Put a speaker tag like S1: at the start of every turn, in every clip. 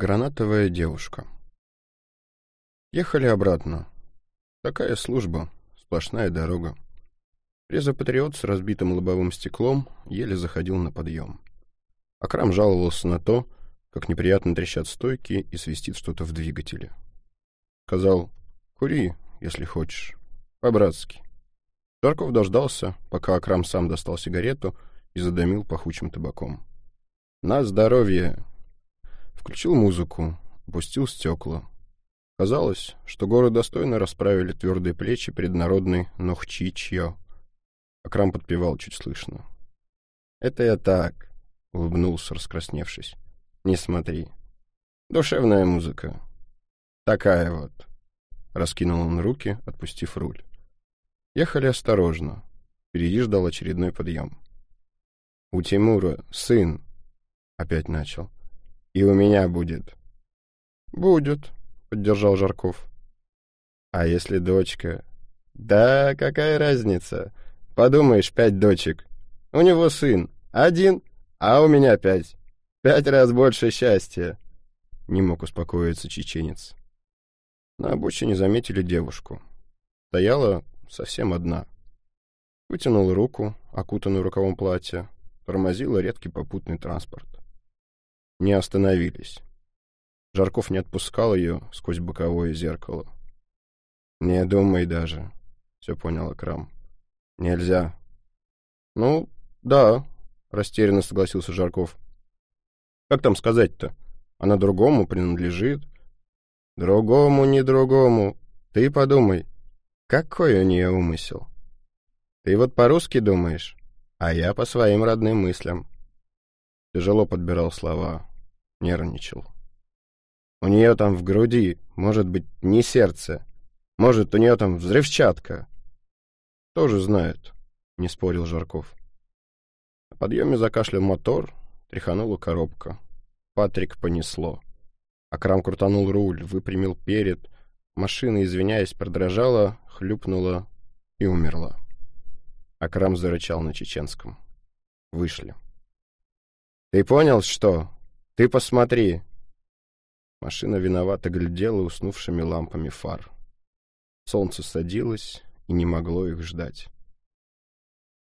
S1: Гранатовая девушка. Ехали обратно. Такая служба, сплошная дорога. Резопатриот с разбитым лобовым стеклом еле заходил на подъем. Акрам жаловался на то, как неприятно трещат стойки и свистит что-то в двигателе. Сказал, кури, если хочешь, по-братски. Жарков дождался, пока Акрам сам достал сигарету и задымил пахучим табаком. «На здоровье!» Включил музыку, опустил стекла. Казалось, что горы достойно расправили твердые плечи перед народной Нохчичьё. Акрам подпевал чуть слышно. «Это я так», — улыбнулся, раскрасневшись. «Не смотри. Душевная музыка. Такая вот». Раскинул он руки, отпустив руль. Ехали осторожно. Впереди ждал очередной подъем. «У Тимура сын», — опять начал. И у меня будет. Будет, поддержал Жарков. А если дочка? Да, какая разница? Подумаешь, пять дочек. У него сын. Один, а у меня пять. Пять раз больше счастья. Не мог успокоиться чеченец. На обочине заметили девушку. Стояла совсем одна. Вытянула руку, окутанную рукавом платья, тормозила редкий попутный транспорт не остановились. Жарков не отпускал ее сквозь боковое зеркало. «Не думай даже», — все понял Акрам. «Нельзя». «Ну, да», — растерянно согласился Жарков. «Как там сказать-то? Она другому принадлежит?» «Другому, не другому. Ты подумай, какой у нее умысел? Ты вот по-русски думаешь, а я по своим родным мыслям». Тяжело подбирал слова нервничал. У нее там в груди, может быть, не сердце. Может, у нее там взрывчатка. Тоже знают, не спорил Жарков. На подъеме закашлял мотор, тряханула коробка. Патрик понесло. Акрам крутанул руль, выпрямил перед. Машина, извиняясь, продрожала, хлюпнула и умерла. Акрам зарычал на чеченском. Вышли. «Ты понял, что?» «Ты посмотри!» Машина виновато глядела уснувшими лампами фар. Солнце садилось и не могло их ждать.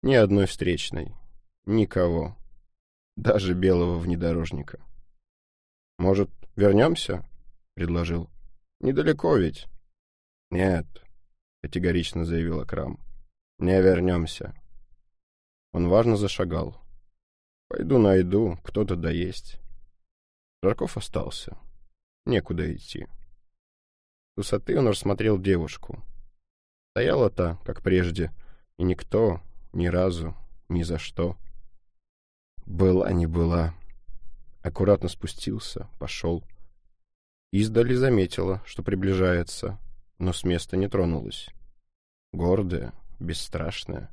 S1: Ни одной встречной, никого, даже белого внедорожника. «Может, вернемся?» — предложил. «Недалеко ведь». «Нет», — категорично заявил Акрам. «Не вернемся». Он важно зашагал. «Пойду найду, кто-то доесть». Жарков остался. Некуда идти. С высоты он рассмотрел девушку. Стояла та, как прежде, и никто, ни разу, ни за что. Была не была. Аккуратно спустился, пошел. Издали заметила, что приближается, но с места не тронулась. Гордая, бесстрашная.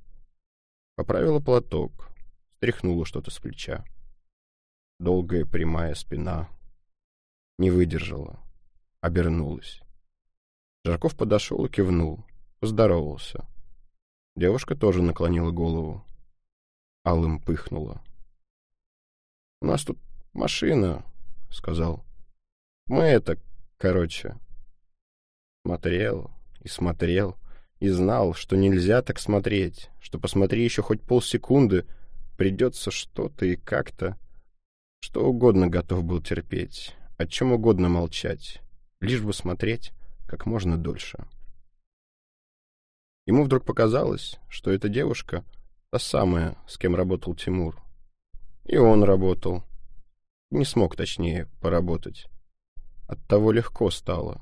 S1: Поправила платок, стряхнула что-то с плеча долгая прямая спина. Не выдержала. Обернулась. Жарков подошел и кивнул. Поздоровался. Девушка тоже наклонила голову. Алым пыхнула. «У нас тут машина», — сказал. «Мы это, короче...» Смотрел и смотрел, и знал, что нельзя так смотреть, что посмотри еще хоть полсекунды, придется что-то и как-то... Что угодно готов был терпеть, о чем угодно молчать, лишь бы смотреть как можно дольше. Ему вдруг показалось, что эта девушка — та самая, с кем работал Тимур. И он работал. Не смог, точнее, поработать. Оттого легко стало.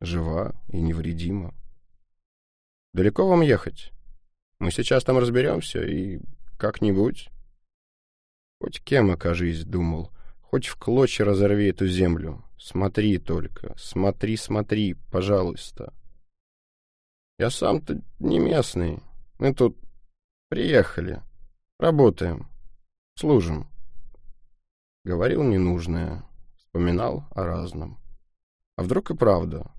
S1: Жива и невредима. «Далеко вам ехать? Мы сейчас там разберемся и как-нибудь...» Хоть кем окажись, думал, хоть в клочья разорви эту землю. Смотри только, смотри, смотри, пожалуйста. Я сам-то не местный. Мы тут приехали, работаем, служим. Говорил ненужное, вспоминал о разном. А вдруг и правда?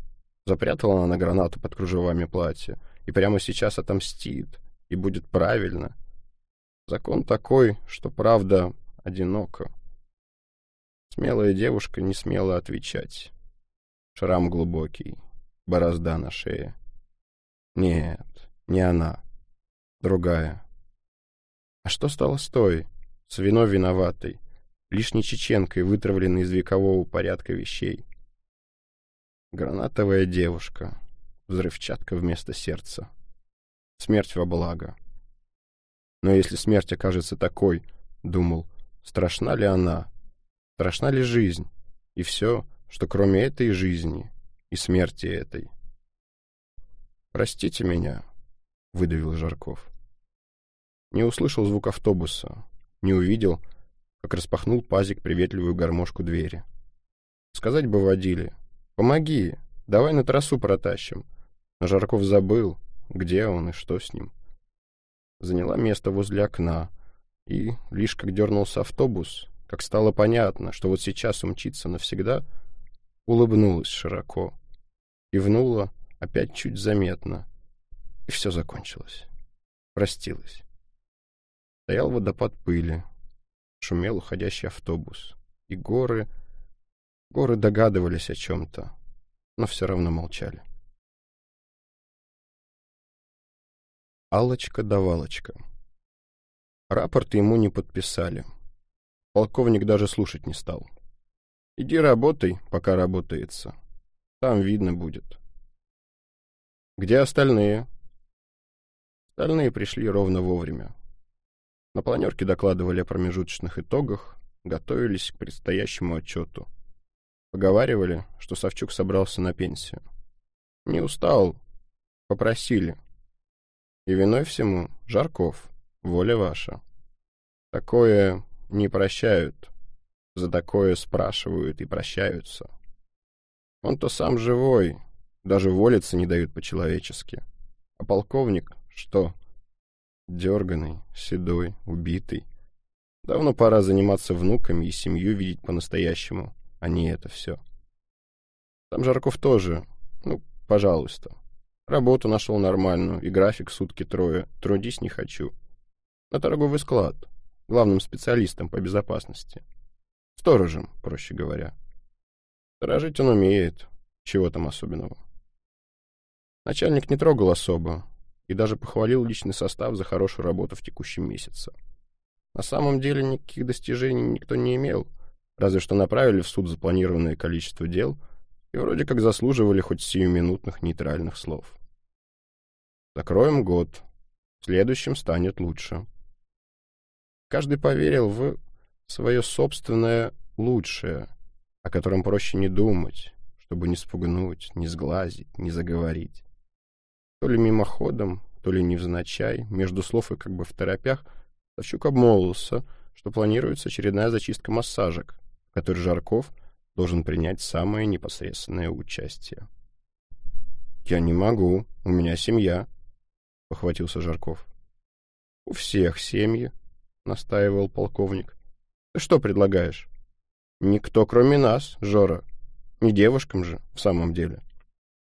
S1: Запрятала она гранату под кружевами платья и прямо сейчас отомстит, и будет правильно — Закон такой, что правда одинока. Смелая девушка не смела отвечать. Шрам глубокий, борозда на шее. Нет, не она. Другая. А что стало с той, с вино виноватой, лишней чеченкой, вытравленной из векового порядка вещей? Гранатовая девушка, взрывчатка вместо сердца. Смерть во благо. Но если смерть окажется такой, думал, страшна ли она, страшна ли жизнь, и все, что кроме этой жизни и смерти этой. «Простите меня», — выдавил Жарков. Не услышал звук автобуса, не увидел, как распахнул пазик приветливую гармошку двери. Сказать бы водили. «Помоги, давай на трассу протащим». Но Жарков забыл, где он и что с ним. Заняла место возле окна, и, лишь как дернулся автобус, как стало понятно, что вот сейчас умчится навсегда, улыбнулась широко, кивнула опять чуть заметно, и все закончилось. Простилась. Стоял водопад пыли, шумел уходящий автобус, и горы... Горы догадывались о чем-то, но все равно молчали. Алочка давалочка. Рапорт ему не подписали. Полковник даже слушать не стал. Иди работай, пока работается. Там видно будет. Где остальные? Остальные пришли ровно вовремя. На планерке докладывали о промежуточных итогах, готовились к предстоящему отчету. Поговаривали, что Савчук собрался на пенсию. Не устал, попросили. И виной всему Жарков, воля ваша. Такое не прощают. За такое спрашивают и прощаются. Он-то сам живой, даже волиться не дают по-человечески. А полковник что? Дерганый, седой, убитый. Давно пора заниматься внуками и семью видеть по-настоящему, а не это все. Там Жарков тоже, ну, пожалуйста. Работу нашел нормальную, и график сутки трое. Трудись не хочу. На торговый склад главным специалистом по безопасности. Сторожем, проще говоря. Сторожить он умеет. Чего там особенного? Начальник не трогал особо и даже похвалил личный состав за хорошую работу в текущем месяце. На самом деле никаких достижений никто не имел, разве что направили в суд запланированное количество дел и вроде как заслуживали хоть сиюминутных нейтральных слов. Закроем год. В следующем станет лучше. Каждый поверил в свое собственное лучшее, о котором проще не думать, чтобы не спугнуть, не сглазить, не заговорить. То ли мимоходом, то ли невзначай, между слов и как бы в торопях, Савчук обмолвился, что планируется очередная зачистка массажек, в которой Жарков должен принять самое непосредственное участие. «Я не могу, у меня семья», — похватился Жарков. «У всех семьи», настаивал полковник. Ты что предлагаешь? Никто, кроме нас, Жора. Не девушкам же, в самом деле.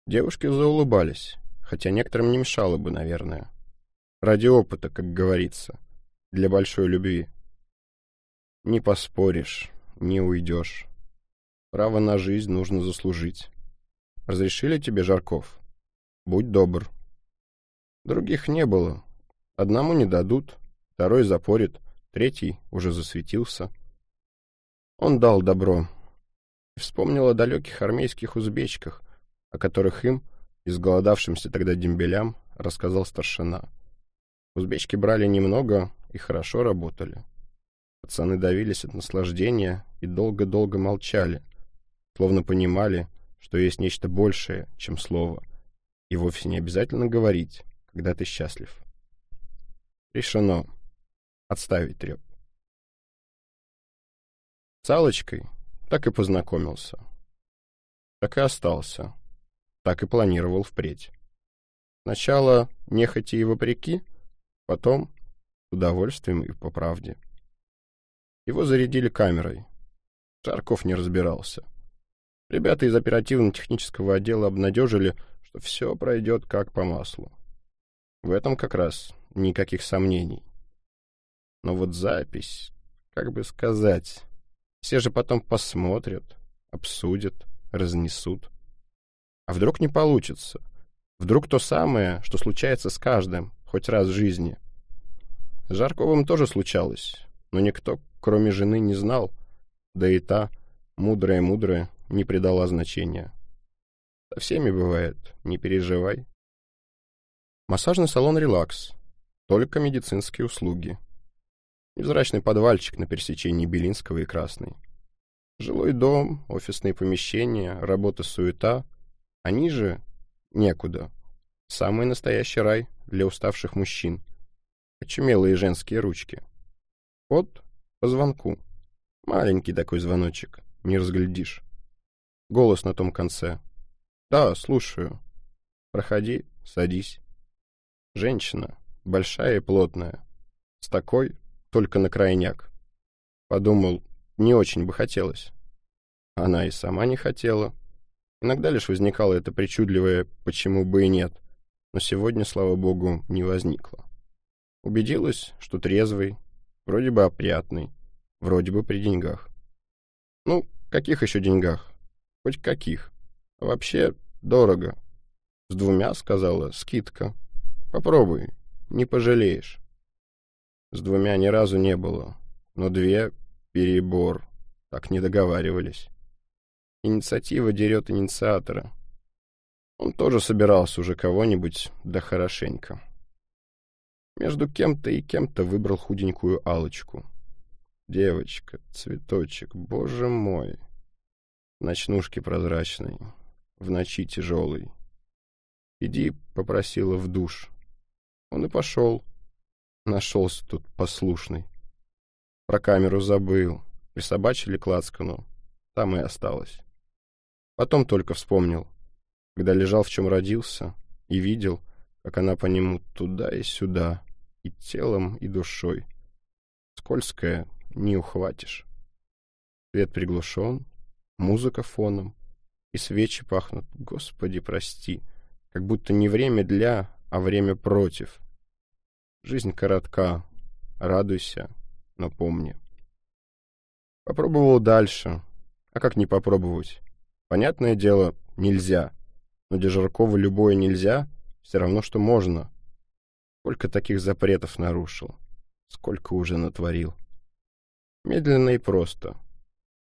S1: Девушки заулыбались, хотя некоторым не мешало бы, наверное. Ради опыта, как говорится, для большой любви. Не поспоришь, не уйдешь. Право на жизнь нужно заслужить. Разрешили тебе, Жарков? Будь добр. Других не было. Одному не дадут, второй запорит, третий уже засветился. Он дал добро. Вспомнил о далеких армейских узбечках, о которых им, изголодавшимся тогда дембелям, рассказал старшина. Узбечки брали немного и хорошо работали. Пацаны давились от наслаждения и долго-долго молчали, словно понимали, что есть нечто большее, чем слово, и вовсе не обязательно говорить, когда ты счастлив. Решено отставить треп. С Аллочкой так и познакомился. Так и остался. Так и планировал впредь. Сначала нехотя и вопреки, потом с удовольствием и по правде. Его зарядили камерой. Жарков не разбирался. Ребята из оперативно-технического отдела обнадежили, что все пройдет как по маслу. В этом как раз никаких сомнений. Но вот запись, как бы сказать, Все же потом посмотрят, обсудят, разнесут. А вдруг не получится? Вдруг то самое, что случается с каждым, хоть раз в жизни. С Жарковым тоже случалось, но никто, кроме жены, не знал, да и та, мудрая-мудрая, не придала значения. Со всеми бывает, не переживай. Массажный салон «Релакс». Только медицинские услуги. Невзрачный подвальчик на пересечении Белинского и Красной. Жилой дом, офисные помещения, работа-суета. Они же некуда. Самый настоящий рай для уставших мужчин. Очумелые женские ручки. Вот по звонку. Маленький такой звоночек, не разглядишь. Голос на том конце. «Да, слушаю. Проходи, садись». Женщина, большая и плотная. С такой только на крайняк. Подумал, не очень бы хотелось. Она и сама не хотела. Иногда лишь возникало это причудливое «почему бы и нет», но сегодня, слава богу, не возникло. Убедилась, что трезвый, вроде бы опрятный, вроде бы при деньгах. Ну, каких еще деньгах? Хоть каких. А вообще, дорого. С двумя, сказала, скидка. Попробуй, не пожалеешь. С двумя ни разу не было, но две — перебор. Так не договаривались. Инициатива дерет инициатора. Он тоже собирался уже кого-нибудь, да хорошенько. Между кем-то и кем-то выбрал худенькую алочку Девочка, цветочек, боже мой. Ночнушки прозрачной, в ночи тяжелой. Иди, попросила в душ. Он и пошел. Нашелся тут послушный. Про камеру забыл. Присобачили к лацкану. Там и осталось. Потом только вспомнил, когда лежал, в чем родился, и видел, как она по нему туда и сюда, и телом, и душой. Скользкая, не ухватишь. Свет приглушен, музыка фоном, и свечи пахнут, Господи, прости, как будто не время для, а время против. Жизнь коротка, радуйся, но помни. Попробовал дальше, а как не попробовать? Понятное дело, нельзя, но для Жаркова любое нельзя, все равно, что можно. Сколько таких запретов нарушил, сколько уже натворил. Медленно и просто.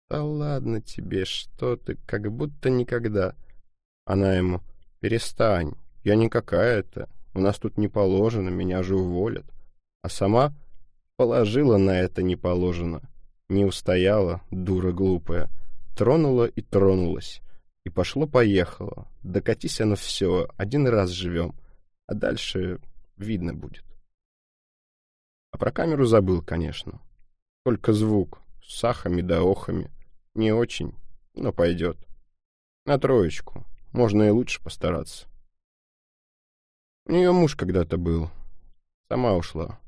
S1: «Да ладно тебе, что ты, как будто никогда». Она ему «Перестань, я не какая-то, у нас тут не положено, меня же уволят». А сама положила на это не положено. Не устояла, дура глупая. Тронула и тронулась. И пошло-поехало. Докатись оно все, один раз живем. А дальше видно будет. А про камеру забыл, конечно. Только звук, с сахами да охами. Не очень, но пойдет. На троечку. Можно и лучше постараться. У нее муж когда-то был. Сама ушла.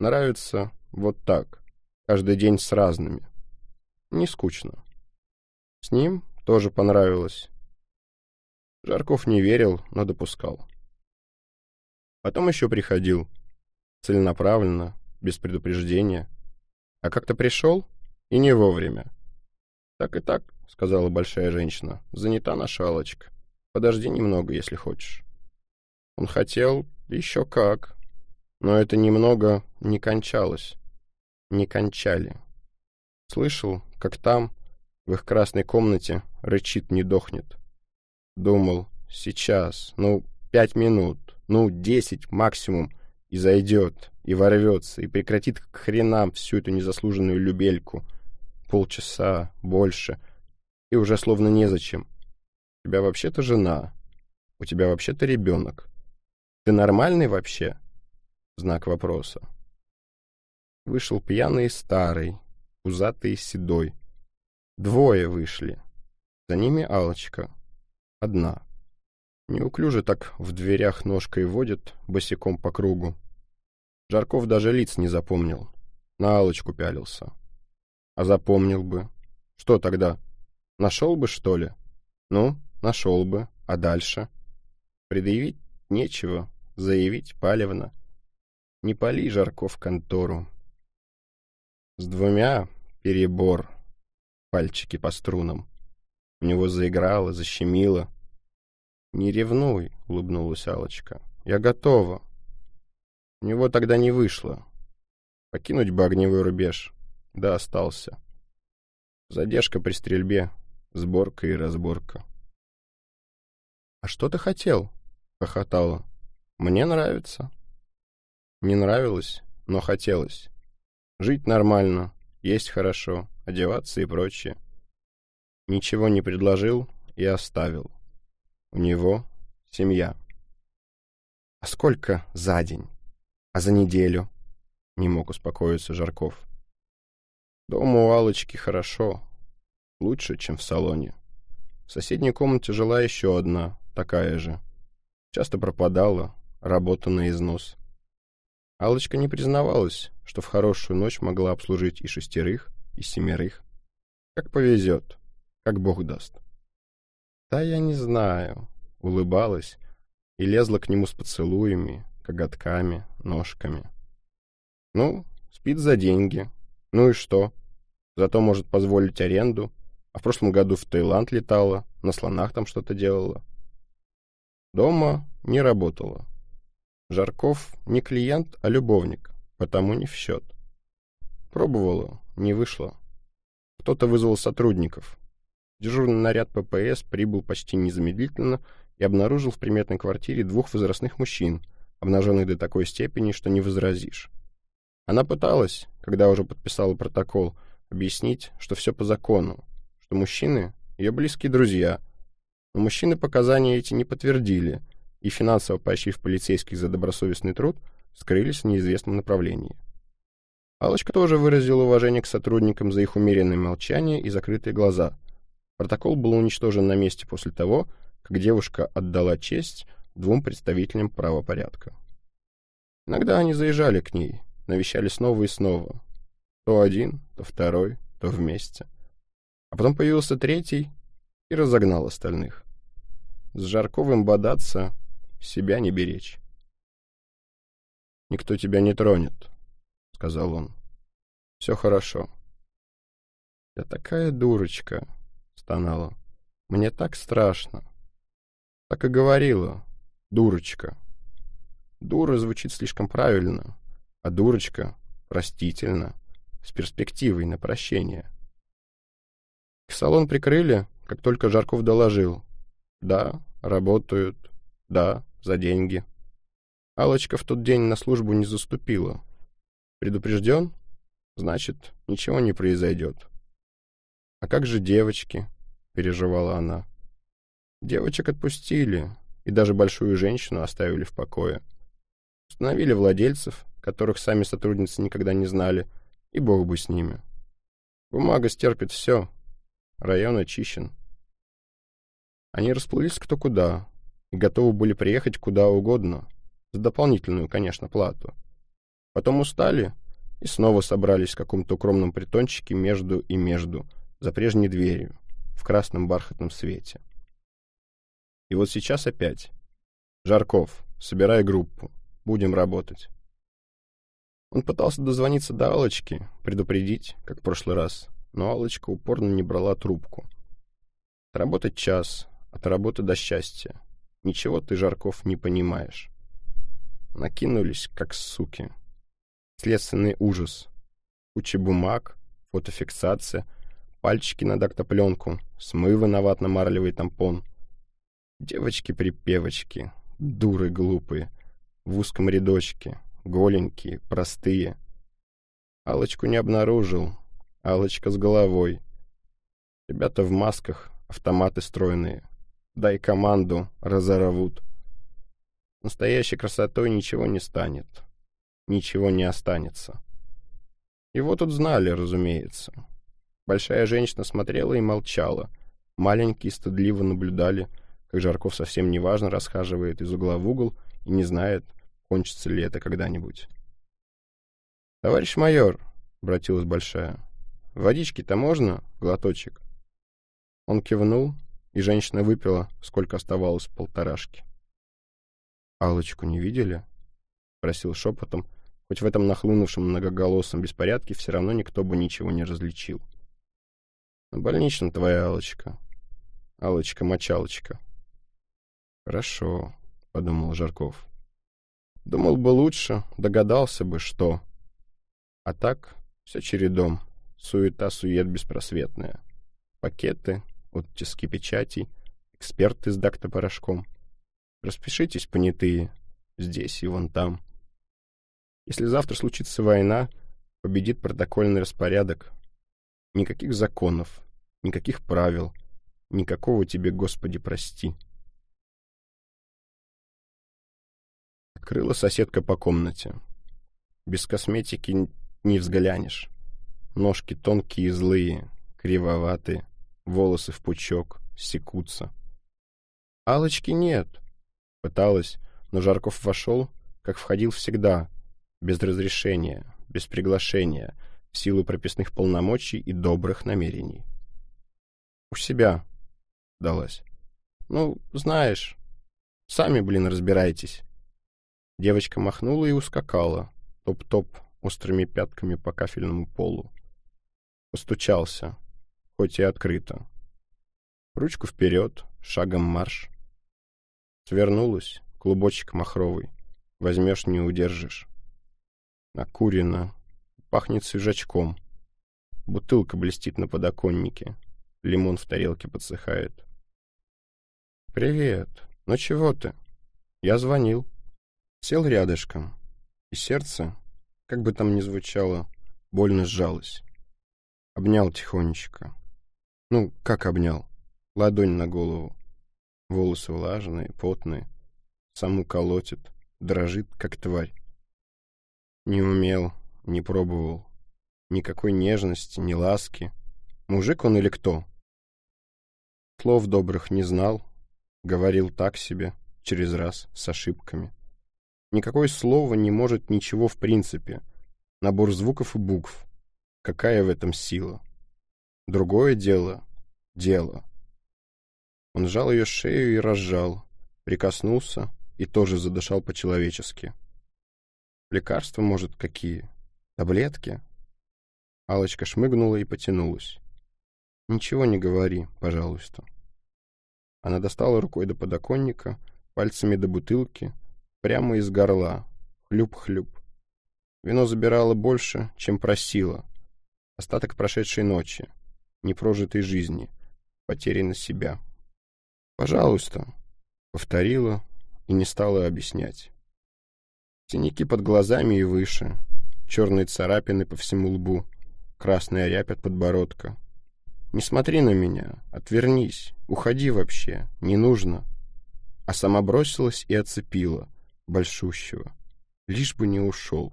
S1: Нравится вот так. Каждый день с разными. Не скучно. С ним тоже понравилось. Жарков не верил, но допускал. Потом еще приходил. Целенаправленно, без предупреждения. А как-то пришел и не вовремя. «Так и так», — сказала большая женщина, — «занята наша Аллочка. Подожди немного, если хочешь». Он хотел еще как, но это немного не кончалось. Не кончали. Слышал, как там, в их красной комнате, рычит, не дохнет. Думал, сейчас, ну, пять минут, ну, десять максимум — и зайдет, и ворвется, и прекратит к хренам всю эту незаслуженную любельку. Полчаса, больше, и уже словно незачем. У тебя вообще-то жена, у тебя вообще-то ребенок. Ты нормальный вообще? Знак вопроса. Вышел пьяный и старый, пузатый и седой. Двое вышли. За ними алочка Одна. Неуклюже так в дверях ножкой водит, босиком по кругу. Жарков даже лиц не запомнил. На алочку пялился. А запомнил бы. Что тогда? Нашел бы, что ли? Ну, нашел бы. А дальше? Предъявить нечего. Заявить палевно. Не пали Жарков контору. С двумя перебор. пальчики по струнам. У него заиграло, защемило. «Не ревнуй», — улыбнулась алочка «Я готова». У него тогда не вышло. Покинуть бы огневой рубеж. Да, остался. Задержка при стрельбе, сборка и разборка. «А что ты хотел?» — хохотала. «Мне нравится». Не нравилось, но хотелось. Жить нормально, есть хорошо, одеваться и прочее. Ничего не предложил и оставил. У него семья. «А сколько за день? А за неделю?» Не мог успокоиться Жарков. «Дома у Алочки хорошо. Лучше, чем в салоне. В соседней комнате жила еще одна, такая же. Часто пропадала, работа на износ. Алочка не признавалась, что в хорошую ночь могла обслужить и шестерых, и семерых. Как повезет, как Бог даст. Да я не знаю, улыбалась и лезла к нему с поцелуями, коготками, ножками. Ну, спит за деньги. Ну и что? Зато может позволить аренду. А в прошлом году в Таиланд летала, на слонах там что-то делала. Дома не работала. Жарков не клиент, а любовник, потому не в счет. Пробовала, не вышло. Кто-то вызвал сотрудников. Дежурный наряд ППС прибыл почти незамедлительно и обнаружил в приметной квартире двух возрастных мужчин, обнаженных до такой степени, что не возразишь. Она пыталась, когда уже подписала протокол, объяснить, что все по закону, что мужчины — ее близкие друзья — но мужчины показания эти не подтвердили и, финансово поощрив полицейских за добросовестный труд, скрылись в неизвестном направлении. Алочка тоже выразила уважение к сотрудникам за их умеренное молчание и закрытые глаза. Протокол был уничтожен на месте после того, как девушка отдала честь двум представителям правопорядка. Иногда они заезжали к ней, навещали снова и снова. То один, то второй, то вместе. А потом появился третий и разогнал остальных. С Жарковым бодаться, себя не беречь. «Никто тебя не тронет», — сказал он. «Все хорошо». «Я такая дурочка», — стонала. «Мне так страшно». Так и говорила. «Дурочка». Дура звучит слишком правильно, а дурочка — простительно, с перспективой на прощение. Салон прикрыли, как только Жарков доложил. Да, работают. Да, за деньги. Алочка в тот день на службу не заступила. Предупрежден? Значит, ничего не произойдет. А как же девочки? Переживала она. Девочек отпустили, и даже большую женщину оставили в покое. Установили владельцев, которых сами сотрудницы никогда не знали, и бог бы с ними. Бумага стерпит все. Район очищен. Они расплылись кто куда готовы были приехать куда угодно, за дополнительную, конечно, плату. Потом устали и снова собрались в каком-то укромном притончике между и между, за прежней дверью, в красном бархатном свете. И вот сейчас опять. Жарков, собирай группу, будем работать. Он пытался дозвониться до Алочки, предупредить, как в прошлый раз, но Алочка упорно не брала трубку. Работать час, от работы до счастья. Ничего ты, Жарков, не понимаешь. Накинулись, как суки. Следственный ужас. Куча бумаг, фотофиксация, пальчики на дактопленку, смывы на ватно-марлевый тампон. Девочки-припевочки, дуры глупые, в узком рядочке, голенькие, простые. Алочку не обнаружил, Алочка с головой. Ребята в масках, автоматы стройные, Дай команду, разорвут. Настоящей красотой ничего не станет. Ничего не останется. Его тут знали, разумеется. Большая женщина смотрела и молчала. Маленькие стыдливо наблюдали, как Жарков совсем неважно расхаживает из угла в угол и не знает, кончится ли это когда-нибудь. «Товарищ майор», — обратилась Большая, — «водички-то можно? Глоточек?» Он кивнул, и женщина выпила, сколько оставалось полторашки. «Аллочку не видели?» — спросил шепотом, хоть в этом нахлынувшем многоголосом беспорядке все равно никто бы ничего не различил. На больничном твоя Алочка. Алочка-мочалочка. Хорошо, подумал Жарков. Думал бы лучше, догадался бы, что. А так, все чередом. Суета-сует беспросветная. Пакеты, оттиски печатей, эксперты с дактопорошком. Распишитесь, понятые, здесь и вон там. Если завтра случится война, победит протокольный распорядок. Никаких законов, никаких правил, никакого тебе, Господи, прости. Открыла соседка по комнате. Без косметики не взглянешь. Ножки тонкие и злые, кривоватые, волосы в пучок, секутся. Алочки нет. Пыталась, но Жарков вошел, как входил всегда, без разрешения, без приглашения, в силу прописных полномочий и добрых намерений. «У себя», — далась. «Ну, знаешь, сами, блин, разбирайтесь». Девочка махнула и ускакала, топ-топ, острыми пятками по кафельному полу. Постучался, хоть и открыто. Ручку вперед, шагом марш. Свернулась, клубочек махровый. Возьмешь, не удержишь. Накурено. Пахнет свежачком. Бутылка блестит на подоконнике. Лимон в тарелке подсыхает. «Привет. Ну чего ты?» Я звонил. Сел рядышком. И сердце, как бы там ни звучало, больно сжалось. Обнял тихонечко. Ну, как обнял? Ладонь на голову. Волосы влажные, потные. Саму колотит, дрожит, как тварь. Не умел, не пробовал. Никакой нежности, ни ласки. Мужик он или кто? Слов добрых не знал, говорил так себе, через раз, с ошибками. Никакое слово не может ничего в принципе. Набор звуков и букв. Какая в этом сила? Другое дело — дело. Он сжал ее шею и разжал, прикоснулся и тоже задышал по-человечески. Лекарства, может, какие? Таблетки? алочка шмыгнула и потянулась. «Ничего не говори, пожалуйста». Она достала рукой до подоконника, пальцами до бутылки, прямо из горла. Хлюп-хлюп. Вино забирало больше, чем просило. Остаток прошедшей ночи, непрожитой жизни, потери себя. «Пожалуйста», — повторила и не стала объяснять. Синяки под глазами и выше, черные царапины по всему лбу, красная рябь от подбородка. «Не смотри на меня, отвернись, уходи вообще, не нужно». А сама бросилась и оцепила, большущего, лишь бы не ушел.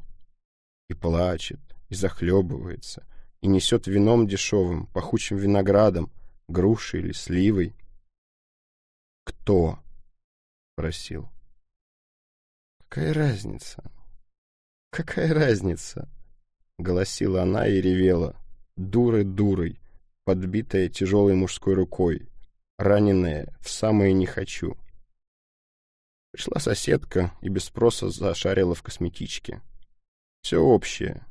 S1: И плачет, и захлебывается, и несет вином дешевым, пахучим виноградом, грушей или сливой. «Кто?» — просил. «Какая разница? Какая разница?» — голосила она и ревела, дурой-дурой, подбитая тяжелой мужской рукой, раненая в самое «не хочу». Пришла соседка и без спроса зашарила в косметичке. Все общее,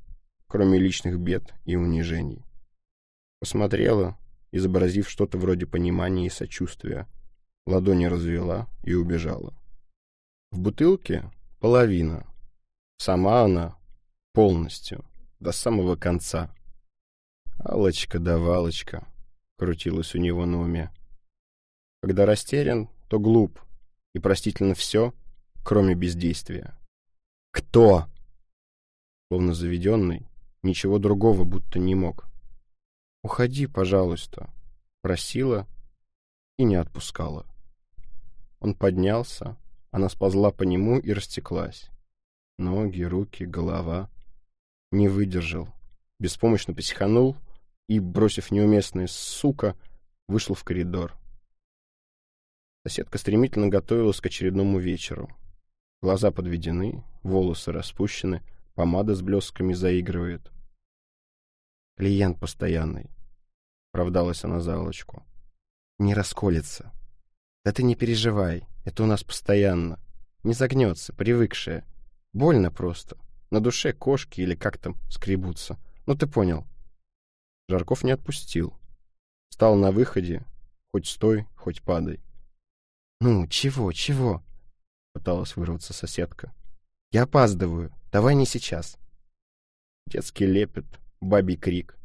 S1: кроме личных бед и унижений. Посмотрела, изобразив что-то вроде понимания и сочувствия, ладони развела и убежала. В бутылке Половина. Сама она полностью, до самого конца. Алочка да Валочка, крутилась у него на уме. Когда растерян, то глуп, и простительно все, кроме бездействия. «Кто?» Словно заведенный, ничего другого будто не мог. «Уходи, пожалуйста», просила и не отпускала. Он поднялся, она сползла по нему и растеклась. Ноги, руки, голова. Не выдержал. Беспомощно психанул и, бросив неуместное «сука», вышел в коридор. Соседка стремительно готовилась к очередному вечеру. Глаза подведены, волосы распущены, помада с блесками заигрывает. «Клиент постоянный», — правдалась она за Аллочку. «Не расколется. Да ты не переживай, это у нас постоянно. Не загнется, привыкшая. Больно просто. На душе кошки или как там скребутся. Ну ты понял. Жарков не отпустил. Встал на выходе, хоть стой, хоть падай.
S2: «Ну, чего, чего?» — пыталась вырваться соседка. «Я опаздываю. Давай не сейчас».
S1: Детский лепет, бабий крик.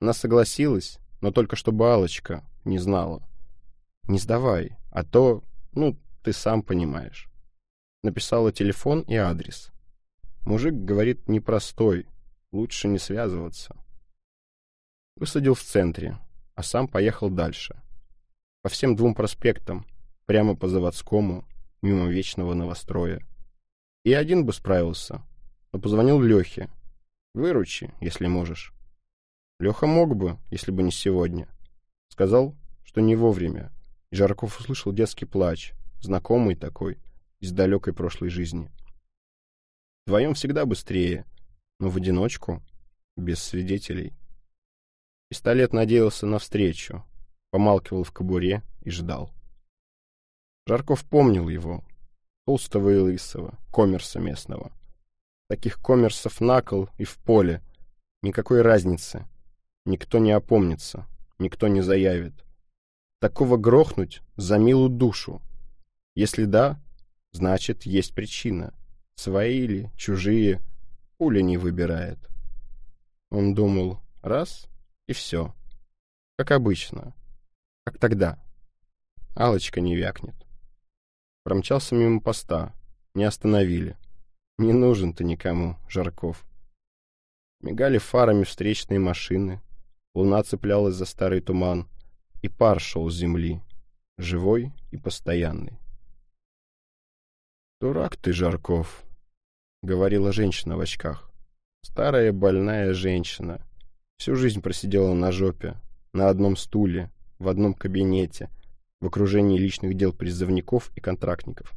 S1: Она согласилась, но только чтобы Алочка не знала. «Не сдавай, а то, ну, ты сам понимаешь». Написала телефон и адрес. Мужик говорит непростой, лучше не связываться. Высадил в центре, а сам поехал дальше. По всем двум проспектам, прямо по заводскому, мимо вечного новостроя. И один бы справился, но позвонил Лехе. Выручи, если можешь. Леха мог бы, если бы не сегодня. Сказал, что не вовремя. И Жарков услышал детский плач, знакомый такой, из далекой прошлой жизни. Вдвоем всегда быстрее, но в одиночку, без свидетелей. Пистолет надеялся навстречу, помалкивал в кобуре и ждал. Жарков помнил его, толстого и лысого, коммерса местного. Таких коммерсов накол и в поле. Никакой разницы. Никто не опомнится, никто не заявит. Такого грохнуть за милую душу. Если да, значит, есть причина. Свои или чужие, пуля не выбирает. Он думал, раз и все. Как обычно. Как тогда. алочка не вякнет. Промчался мимо поста. Не остановили. Не нужен ты никому, Жарков. Мигали фарами встречные машины. Луна цеплялась за старый туман. И пар шел с земли. Живой и постоянный. «Дурак ты, Жарков», — говорила женщина в очках. Старая больная женщина. Всю жизнь просидела на жопе, на одном стуле, в одном кабинете, в окружении личных дел призывников и контрактников.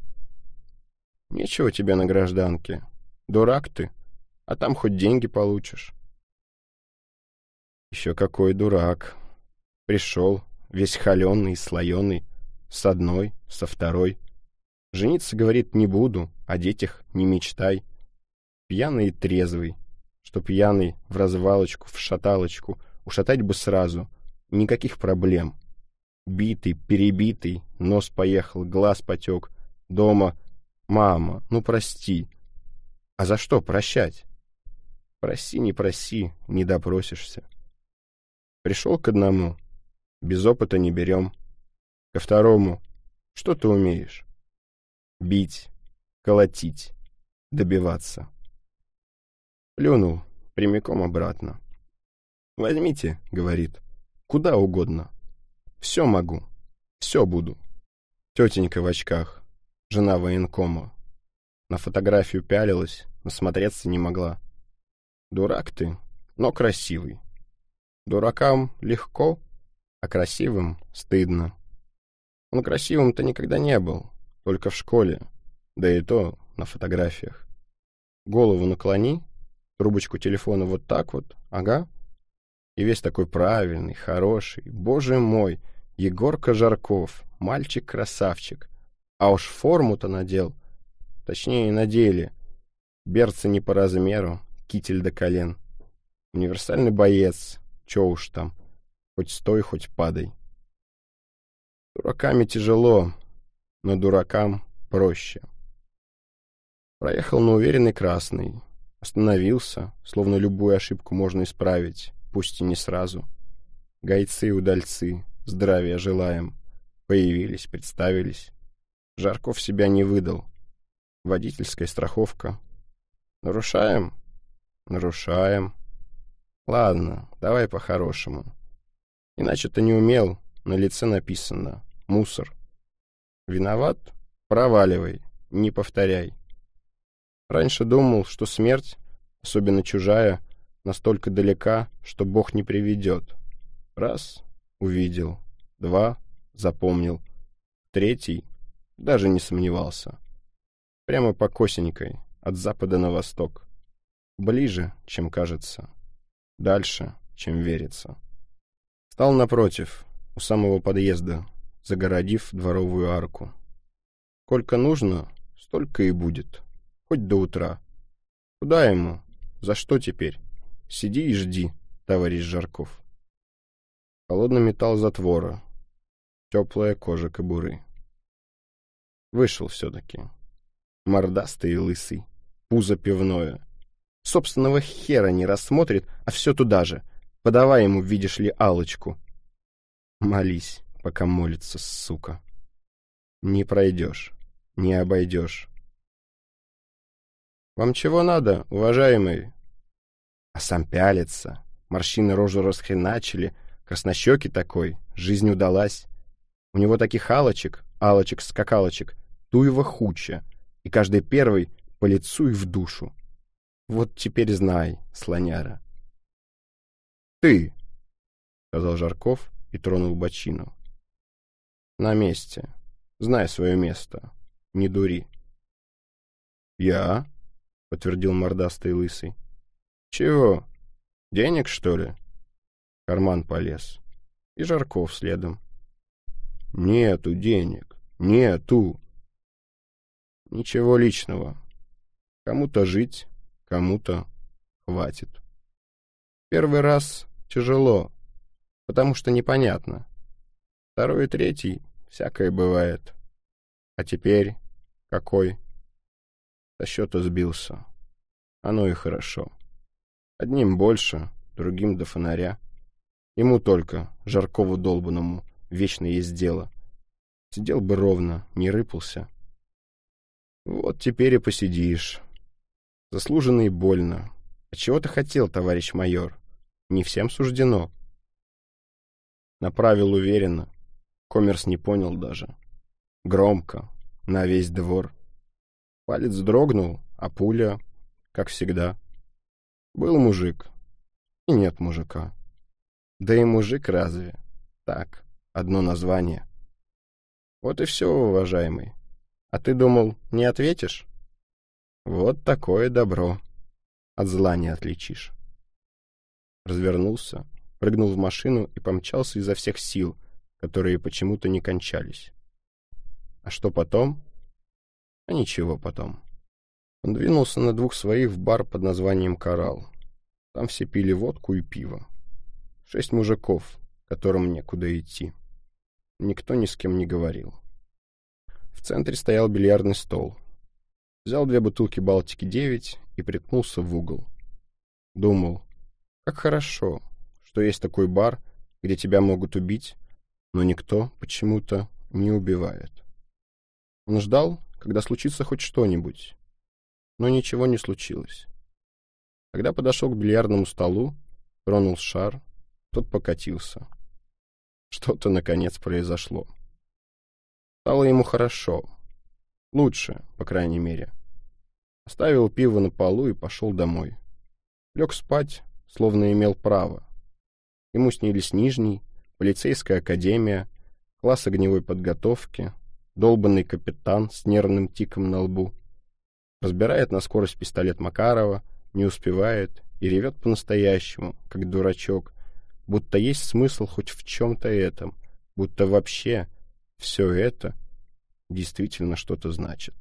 S1: Нечего тебе на гражданке. Дурак ты, а там хоть деньги получишь. Еще какой дурак. Пришел, весь холеный, слоеный, с одной, со второй. Жениться, говорит, не буду, о детях не мечтай. Пьяный и трезвый, что пьяный в развалочку, в шаталочку, ушатать бы сразу, никаких проблем. Битый, перебитый, нос поехал, глаз потек. Дома «Мама, ну прости». А за что прощать? Проси, не проси, не допросишься. Пришел к одному, без опыта не берем. Ко второму, что ты умеешь? Бить, колотить, добиваться. Плюнул прямиком обратно. «Возьмите», — говорит, — «куда угодно. Все могу, все буду». Тетенька в очках, жена военкома. На фотографию пялилась, насмотреться не могла. Дурак ты, но красивый. Дуракам легко, а красивым стыдно. Он красивым-то никогда не был, только в школе, да и то на фотографиях. Голову наклони, трубочку телефона вот так вот, ага. И весь такой правильный, хороший. Боже мой, Егорка Жарков, мальчик-красавчик. А уж форму-то надел. Точнее, надели. Берцы не по размеру, китель до колен. Универсальный боец, чё уж там. Хоть стой, хоть падай. Дураками тяжело, но дуракам проще. Проехал на уверенный красный, Остановился, словно любую ошибку можно исправить, пусть и не сразу. Гайцы и удальцы, здравия желаем. Появились, представились. Жарков себя не выдал. Водительская страховка. Нарушаем? Нарушаем. Ладно, давай по-хорошему. Иначе ты не умел, на лице написано. Мусор. Виноват? Проваливай, не повторяй. Раньше думал, что смерть, особенно чужая, настолько далека, что Бог не приведет. Раз — увидел, два — запомнил, третий — даже не сомневался. Прямо по косенькой, от запада на восток. Ближе, чем кажется. Дальше, чем верится. Стал напротив, у самого подъезда, загородив дворовую арку. Сколько нужно, столько и будет хоть до утра. Куда ему? За что теперь? Сиди и жди, товарищ Жарков. холодный металл затвора, теплая кожа кобуры. Вышел все-таки. Мордастый и лысый, пузо пивное. Собственного хера не рассмотрит, а все туда же. Подавай ему, видишь ли, алочку Молись, пока молится, сука. Не пройдешь, не обойдешь. «Вам чего надо, уважаемый?» А сам пялится. Морщины рожу расхреначили, краснощекий такой, жизнь удалась. У него таких алочек, алочек-скакалочек, туева хуча, и каждый первый по лицу и в душу. Вот теперь знай, слоняра. «Ты!» — сказал Жарков и тронул бочину. «На месте. Знай свое место. Не дури». «Я?» — подтвердил мордастый лысый. «Чего? Денег, что ли?» Карман полез. И Жарков следом. «Нету денег. Нету!» «Ничего личного. Кому-то жить, кому-то хватит. Первый раз тяжело, потому что непонятно. Второй и третий всякое бывает. А теперь какой? Со счета сбился. Оно и хорошо. Одним больше, другим до фонаря. Ему только, Жаркову долбанному, вечно есть дело. Сидел бы ровно, не рыпался. Вот теперь и посидишь. Заслуженно и больно. А чего ты хотел, товарищ майор? Не всем суждено. Направил уверенно. Коммерс не понял даже. Громко, на весь двор. Палец дрогнул, а пуля, как всегда. Был мужик, и нет мужика. Да и мужик разве? Так, одно название. Вот и все, уважаемый. А ты думал, не ответишь? Вот такое добро. От зла не отличишь. Развернулся, прыгнул в машину и помчался изо всех сил, которые почему-то не кончались. А что потом? А ничего потом. Он двинулся на двух своих в бар под названием «Коралл». Там все пили водку и пиво. Шесть мужиков, которым некуда идти. Никто ни с кем не говорил. В центре стоял бильярдный стол. Взял две бутылки «Балтики-9» и приткнулся в угол. Думал, как хорошо, что есть такой бар, где тебя могут убить, но никто почему-то не убивает. Он ждал, когда случится хоть что-нибудь, но ничего не случилось. Когда подошел к бильярдному столу, тронул шар, тот покатился. Что-то, наконец, произошло. Стало ему хорошо. Лучше, по крайней мере. Оставил пиво на полу и пошел домой. Лег спать, словно имел право. Ему снились Нижний, полицейская академия, класс огневой подготовки, долбанный капитан с нервным тиком на лбу. Разбирает на скорость пистолет Макарова, не успевает и ревет по-настоящему, как дурачок, будто есть смысл хоть в чем-то этом, будто вообще все это действительно что-то значит.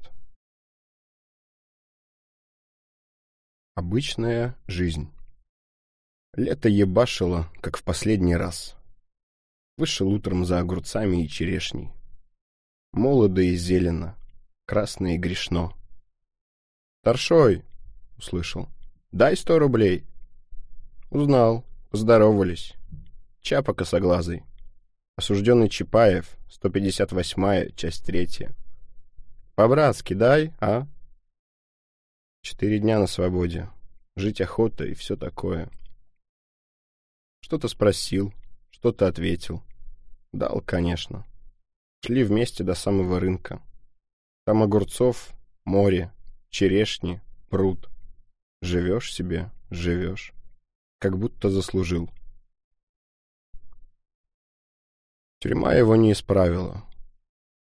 S1: Обычная жизнь. Лето ебашило, как в последний раз. Вышел утром за огурцами и черешней. Молодо и зелено, красно и грешно. «Торшой!» — услышал. «Дай сто рублей!» Узнал, поздоровались. Чапа косоглазый. Осужденный Чапаев, 158-я, часть третья. По-братски дай, а? Четыре дня на свободе. Жить охота и все такое. Что-то спросил, что-то ответил. Дал, конечно. Шли вместе до самого рынка. Там огурцов, море, черешни, пруд. Живешь себе, живешь. Как будто заслужил. Тюрьма его не исправила.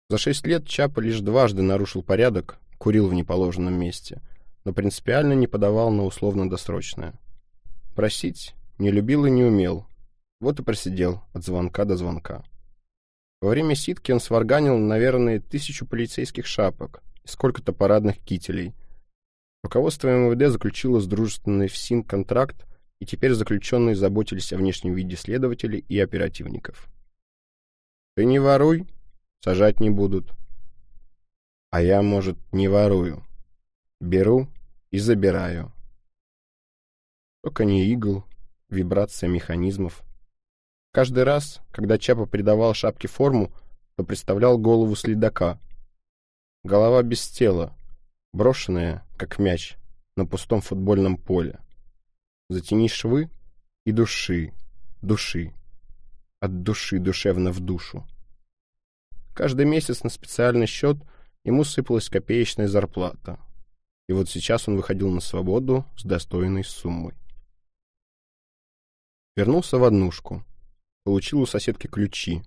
S1: За шесть лет Чапа лишь дважды нарушил порядок, курил в неположенном месте, но принципиально не подавал на условно-досрочное. Просить не любил и не умел. Вот и просидел от звонка до звонка. Во время ситки он сварганил, наверное, тысячу полицейских шапок и сколько-то парадных кителей. Руководство МВД заключило с дружественной ФСИН контракт и теперь заключенные заботились о внешнем виде следователей и оперативников. «Ты не воруй, сажать не будут». «А я, может, не ворую. Беру и забираю». Только не игл, вибрация механизмов. Каждый раз, когда Чапа придавал шапке форму, то представлял голову следака. Голова без тела, брошенная, как мяч, на пустом футбольном поле. Затяни швы и души, души, от души душевно в душу. Каждый месяц на специальный счет ему сыпалась копеечная зарплата. И вот сейчас он выходил на свободу с достойной суммой. Вернулся в однушку. Получил у соседки ключи.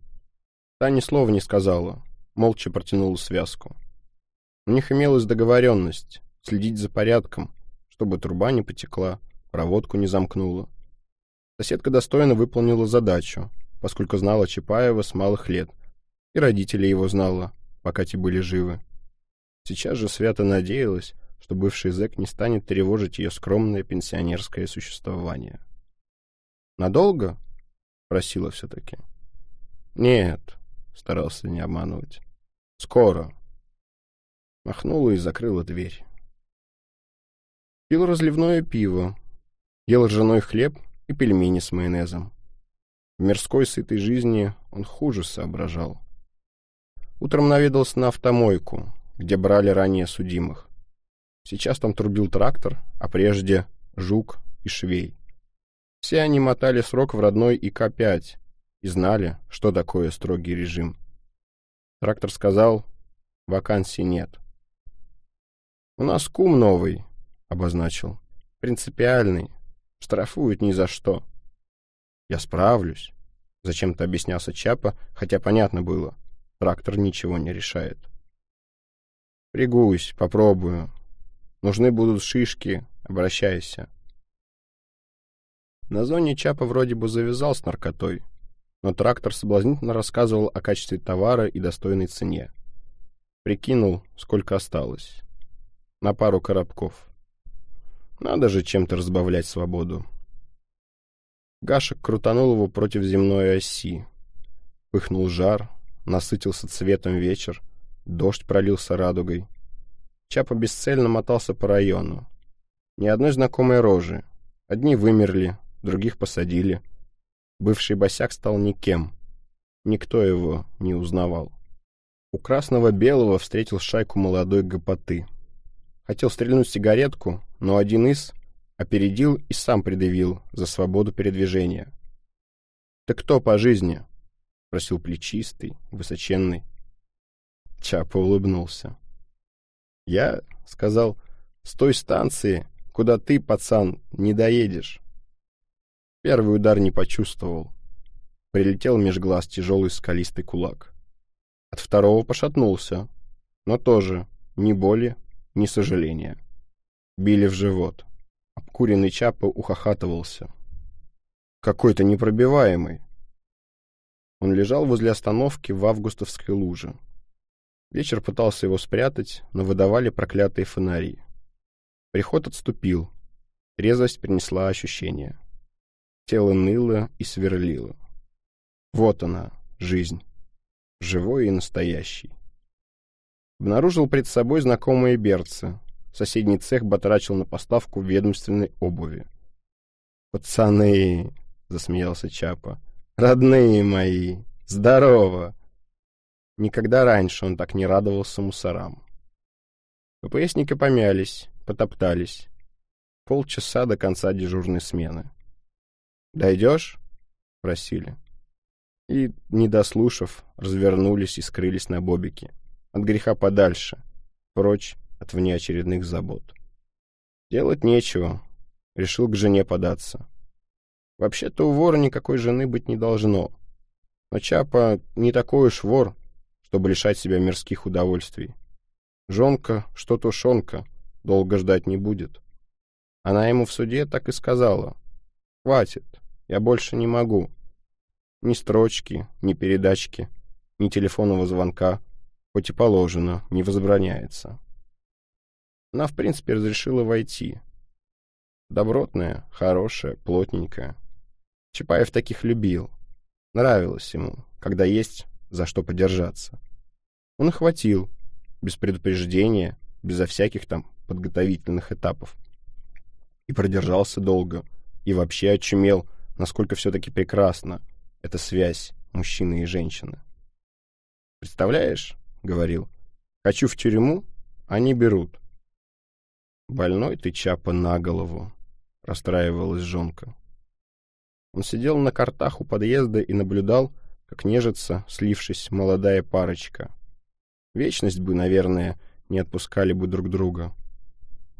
S1: Та ни слова не сказала, молча протянула связку. У них имелась договоренность следить за порядком, чтобы труба не потекла, проводку не замкнула. Соседка достойно выполнила задачу, поскольку знала Чапаева с малых лет, и родители его знала, пока те были живы. Сейчас же свято надеялась, что бывший зэк не станет тревожить ее скромное пенсионерское существование. «Надолго?» — просила все-таки. «Нет», — старался не обманывать. «Скоро». Махнула и закрыла дверь. Пил разливное пиво, ел ржаной хлеб и пельмени с майонезом. В мирской сытой жизни он хуже соображал. Утром наведался на автомойку, где брали ранее судимых. Сейчас там трубил трактор, а прежде жук и швей. Все они мотали срок в родной ИК-5 и знали, что такое строгий режим. Трактор сказал, вакансий нет. «У нас кум новый», — обозначил. «Принципиальный. Штрафуют ни за что». «Я справлюсь», — зачем-то объяснялся Чапа, хотя понятно было. Трактор ничего не решает. «Пригусь, попробую. Нужны будут шишки, обращайся». На зоне Чапа вроде бы завязал с наркотой, но трактор соблазнительно рассказывал о качестве товара и достойной цене. Прикинул, сколько осталось. На пару коробков. Надо же чем-то разбавлять свободу. Гашек крутанул его против земной оси. Пыхнул жар, насытился цветом вечер, дождь пролился радугой. Чапа бесцельно мотался по району. Ни одной знакомой рожи. Одни вымерли, других посадили. Бывший босяк стал никем. Никто его не узнавал. У Красного-Белого встретил шайку молодой гопоты. Хотел стрельнуть сигаретку, но один из опередил и сам предъявил за свободу передвижения. «Ты кто по жизни?» — спросил плечистый, высоченный. Чапа улыбнулся. «Я, — сказал, — с той станции, куда ты, пацан, не доедешь. Первый удар не почувствовал. Прилетел меж глаз тяжелый скалистый кулак. От второго пошатнулся, но тоже ни боли, ни сожаления. Били в живот. Обкуренный Чапа ухахатывался. Какой-то непробиваемый. Он лежал возле остановки в августовской луже. Вечер пытался его спрятать, но выдавали проклятые фонари. Приход отступил. Трезвость принесла ощущение. Тело ныло и сверлило. Вот она, жизнь. Живой и настоящий. Обнаружил пред собой знакомые берцы. Соседний цех батрачил на поставку ведомственной обуви. «Пацаны!» — засмеялся Чапа. «Родные мои! Здорово!» Никогда раньше он так не радовался мусорам. ППСники помялись, потоптались. Полчаса до конца дежурной смены. «Дойдешь?» — просили. И, не дослушав, развернулись и скрылись на бобике. От греха подальше, прочь от внеочередных забот. Делать нечего. Решил к жене податься. Вообще-то у вора никакой жены быть не должно. Но Чапа не такой уж вор, чтобы лишать себя мирских удовольствий. Жонка, что тушенка, долго ждать не будет. Она ему в суде так и сказала. «Хватит, я больше не могу. Ни строчки, ни передачки, ни телефонного звонка, хоть и положено, не возбраняется. Она, в принципе, разрешила войти. Добротная, хорошая, плотненькая. Чапаев таких любил. Нравилось ему, когда есть за что подержаться. Он охватил, без предупреждения, безо всяких там подготовительных этапов. И продержался долго, и вообще очумел, насколько все-таки прекрасна эта связь мужчины и женщины. «Представляешь, — говорил, — хочу в тюрьму, они берут». «Больной ты, Чапа, на голову», — расстраивалась жонка. Он сидел на картах у подъезда и наблюдал, как нежится, слившись, молодая парочка. Вечность бы, наверное, не отпускали бы друг друга.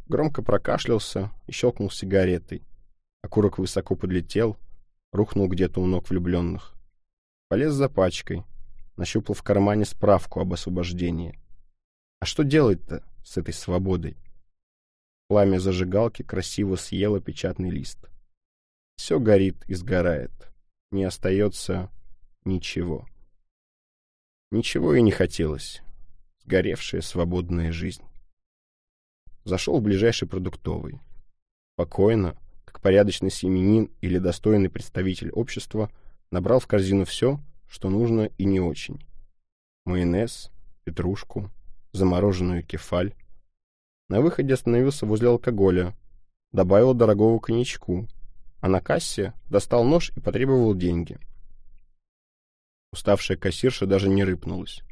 S1: Громко прокашлялся и щелкнул сигаретой. Окурок высоко подлетел, рухнул где-то у ног влюбленных. Полез за пачкой, нащупал в кармане справку об освобождении. А что делать-то с этой свободой? Пламя зажигалки красиво съело печатный лист. Все горит и сгорает. Не остается ничего. Ничего и не хотелось. Сгоревшая свободная жизнь. Зашел в ближайший продуктовый. Спокойно, как порядочный семенин или достойный представитель общества, набрал в корзину все, что нужно и не очень. Майонез, петрушку, замороженную кефаль. На выходе остановился возле алкоголя, добавил дорогого коньячку, а на кассе достал нож и потребовал деньги. Уставшая кассирша даже не рыпнулась.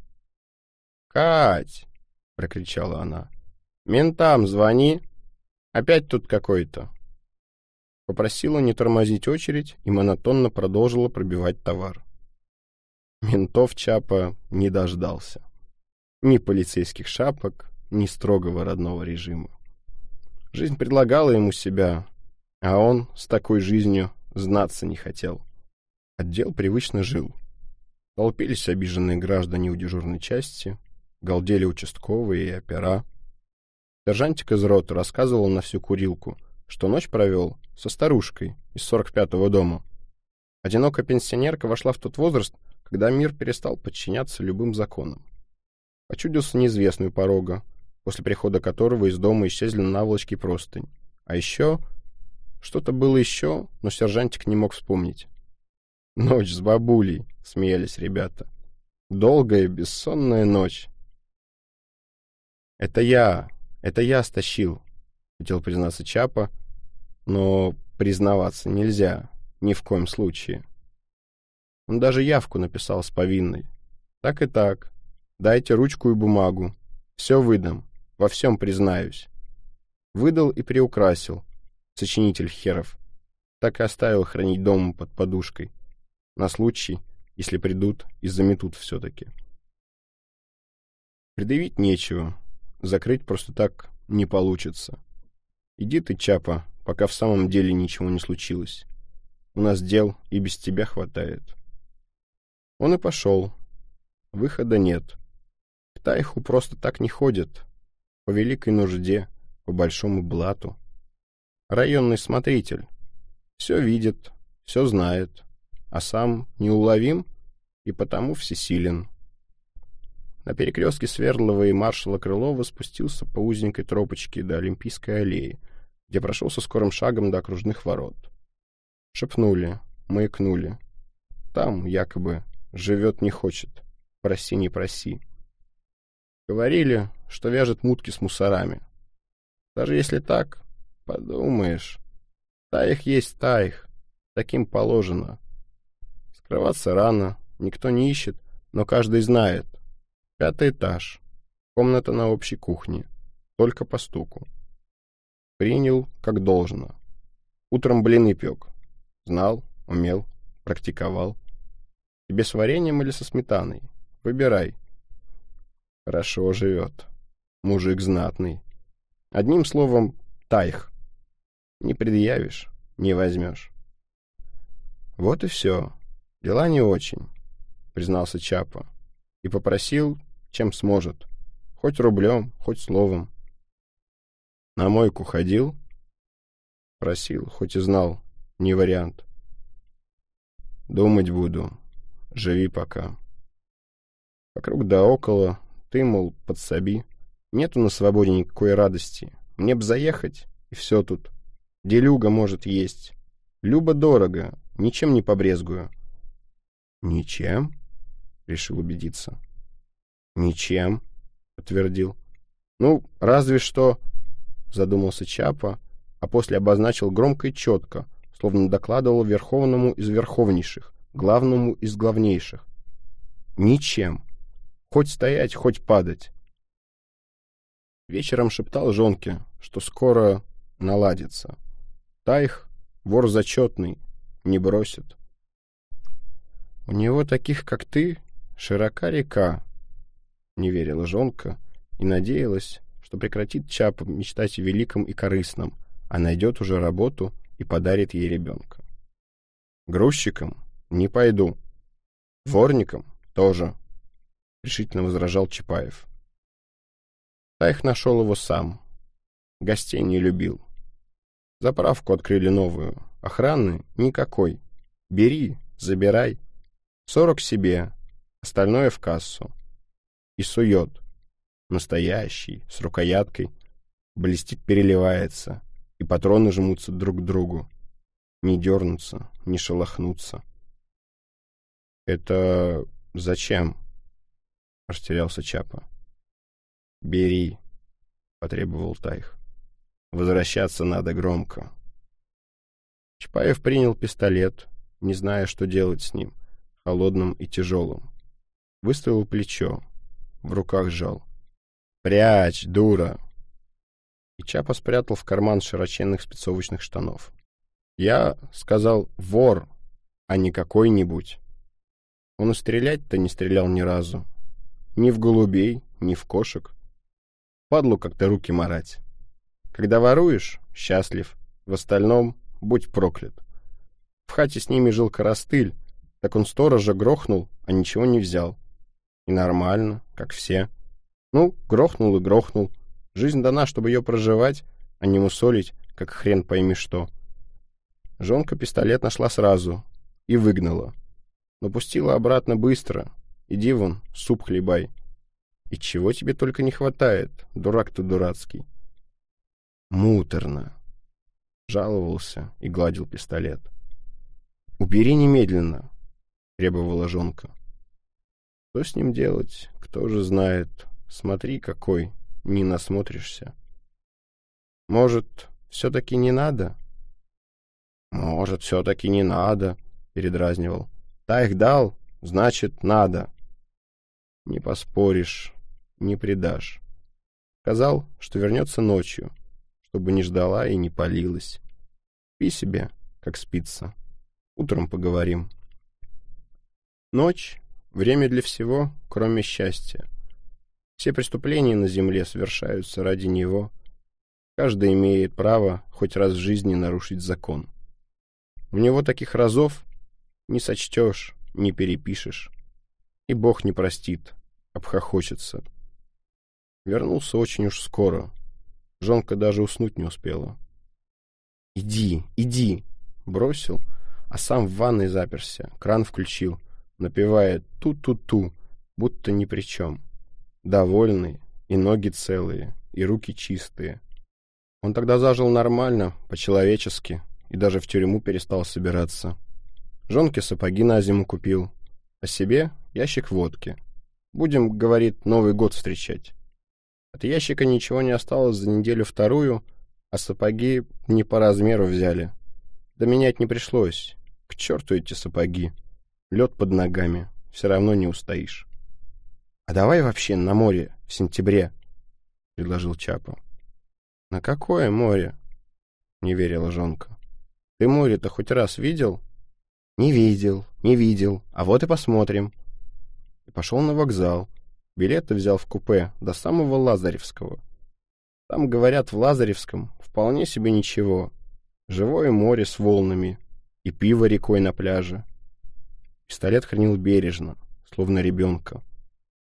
S1: «Кать!» — прокричала она. «Ментам звони! Опять тут какой-то!» Попросила не тормозить очередь и монотонно продолжила пробивать товар. Ментов Чапа не дождался. Ни полицейских шапок, ни строгого родного режима. Жизнь предлагала ему себя, а он с такой жизнью знаться не хотел. Отдел привычно жил. Толпились обиженные граждане у дежурной части, галдели участковые и опера. Сержантик из роты рассказывал на всю курилку, что ночь провел со старушкой из 45-го дома. Одинокая пенсионерка вошла в тот возраст, когда мир перестал подчиняться любым законам. Почудился неизвестный порога, после прихода которого из дома исчезли наволочки простынь. А еще что-то было еще, но сержантик не мог вспомнить. «Ночь с бабулей», — смеялись ребята. «Долгая, бессонная ночь». «Это я, это я стащил», — хотел признаться Чапа, но признаваться нельзя, ни в коем случае. Он даже явку написал с повинной. Так и так. Дайте ручку и бумагу. Все выдам, во всем признаюсь. Выдал и приукрасил, сочинитель херов. Так и оставил хранить дома под подушкой. На случай, если придут и заметут все-таки. Предъявить нечего. Закрыть просто так не получится. Иди ты, Чапа, пока в самом деле ничего не случилось. У нас дел и без тебя хватает. Он и пошел. Выхода нет. К Тайху просто так не ходят. По великой нужде, по большому блату. Районный смотритель. Все видит, все знает, а сам неуловим и потому всесилен. На перекрестке Свердлова и маршала Крылова спустился по узенькой тропочке до Олимпийской аллеи, где прошелся скорым шагом до окружных ворот. Шепнули, маякнули. Там, якобы, живет не хочет. Проси, не проси. Говорили, что вяжет мутки с мусорами. Даже если так, Подумаешь, таих есть таих, таким положено. Скрываться рано, никто не ищет, но каждый знает. Пятый этаж, комната на общей кухне, только по стуку. Принял, как должно. Утром блины пек. Знал, умел, практиковал. Тебе с вареньем или со сметаной? Выбирай. Хорошо живет. Мужик знатный. Одним словом, тайх. Не предъявишь, не возьмешь. Вот и все. Дела не очень, признался Чапа. И попросил, чем сможет. Хоть рублем, хоть словом. На мойку ходил? Просил, хоть и знал, не вариант. Думать буду. Живи пока. Вокруг да около, ты, мол, подсоби. Нету на свободе никакой радости. Мне б заехать, и все тут.
S2: Делюга может есть. Люба дорого, ничем не побрезгую.
S1: Ничем? Решил убедиться.
S2: Ничем, подтвердил. Ну, разве что, задумался Чапа, а после обозначил громко и четко, словно докладывал верховному из верховнейших, главному из главнейших. Ничем. Хоть стоять, хоть падать. Вечером шептал Жонке, что скоро наладится. Тайх, вор зачетный, не бросит. У него таких, как ты, широка река, не верила Жонка и надеялась, что прекратит Чапа мечтать о великом и корыстном, а найдет уже работу и подарит ей ребенка. Грузчиком не пойду. Дворником тоже, решительно возражал Чапаев. Тайх нашел его сам. Гостей не любил. Заправку открыли новую. Охраны никакой. Бери, забирай. Сорок себе, остальное в кассу. И сует. Настоящий, с рукояткой. Блестит, переливается. И патроны жмутся друг к другу. Не дернутся, не шелохнутся. «Это зачем?» — растерялся Чапа. «Бери», — потребовал Тайх. «Возвращаться надо громко». Чапаев принял пистолет, не зная, что делать с ним, холодным и тяжелым. Выставил плечо, в руках сжал. «Прячь, дура!» И Чапа спрятал в карман широченных спецовочных штанов. «Я, — сказал, — вор, а не какой-нибудь». Он и стрелять-то не стрелял ни разу. Ни в голубей, ни в кошек. Падлу как-то руки марать. Когда воруешь — счастлив, в остальном — будь проклят. В хате с ними жил коростыль, так он сторожа грохнул, а ничего не взял. И нормально, как все. Ну, грохнул и грохнул. Жизнь дана, чтобы ее проживать, а не мусолить, как хрен пойми что. Жонка пистолет нашла сразу и выгнала но пустила обратно быстро. Иди вон, суп хлебай. И чего тебе только не хватает, дурак ты дурацкий. Муторно. Жаловался и гладил пистолет. «Убери немедленно», — требовала жонка. «Что с ним делать, кто же знает. Смотри, какой, не насмотришься». «Может, все-таки не надо?» «Может, все-таки не надо», — передразнивал. Та их дал, значит, надо. Не поспоришь, не предашь. Сказал, что вернется ночью, чтобы не ждала и не палилась. Спи себе, как спится. Утром поговорим. Ночь — время для всего, кроме счастья. Все преступления на земле совершаются ради него. Каждый имеет право хоть раз в жизни нарушить закон. У него таких разов не сочтешь, не перепишешь. И Бог не простит, обхохочется. Вернулся очень уж скоро. Жонка даже уснуть не успела. «Иди, иди!» — бросил, а сам в ванной заперся, кран включил, напевая «ту-ту-ту», будто ни при чем. Довольный, и ноги целые, и руки чистые. Он тогда зажил нормально, по-человечески, и даже в тюрьму перестал собираться. Жонке сапоги на зиму купил, а себе ящик водки. Будем, говорит, Новый год встречать. От ящика ничего не осталось за неделю-вторую, а сапоги не по размеру взяли. Да менять не пришлось. К черту эти сапоги. Лед под ногами. Все равно не устоишь. — А давай вообще на море в сентябре, — предложил Чапа. — На какое море? — не верила Жонка. — Ты море-то хоть раз видел? «Не видел, не видел, а вот и посмотрим». И пошел на вокзал. Билеты взял в купе до самого Лазаревского. Там, говорят, в Лазаревском вполне себе ничего. Живое море с волнами и пиво рекой на пляже. Пистолет хранил бережно, словно ребенка.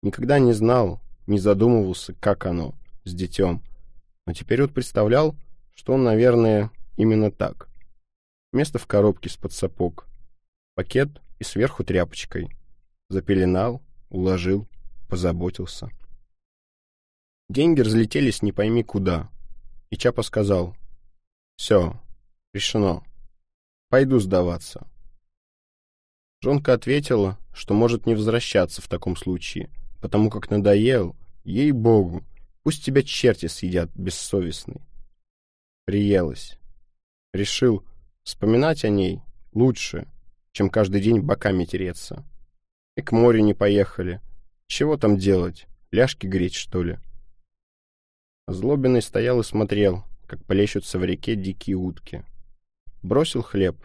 S2: Никогда не знал, не задумывался, как оно, с детем. Но теперь вот представлял, что он, наверное, именно так. Место в коробке с-под сапог — Пакет и сверху тряпочкой. Запеленал, уложил, позаботился. Деньги разлетелись не пойми куда. И Чапа сказал, «Все, Решено. Пойду сдаваться. Жонка ответила, что может не возвращаться в таком случае, потому как надоел, ей-богу, пусть тебя черти съедят, бессовестный. Приелась. Решил, вспоминать о ней лучше, чем каждый день боками тереться. И к морю не поехали. Чего там делать? Ляжки греть, что ли? Злобиный стоял и смотрел, как плещутся в реке дикие утки. Бросил хлеб.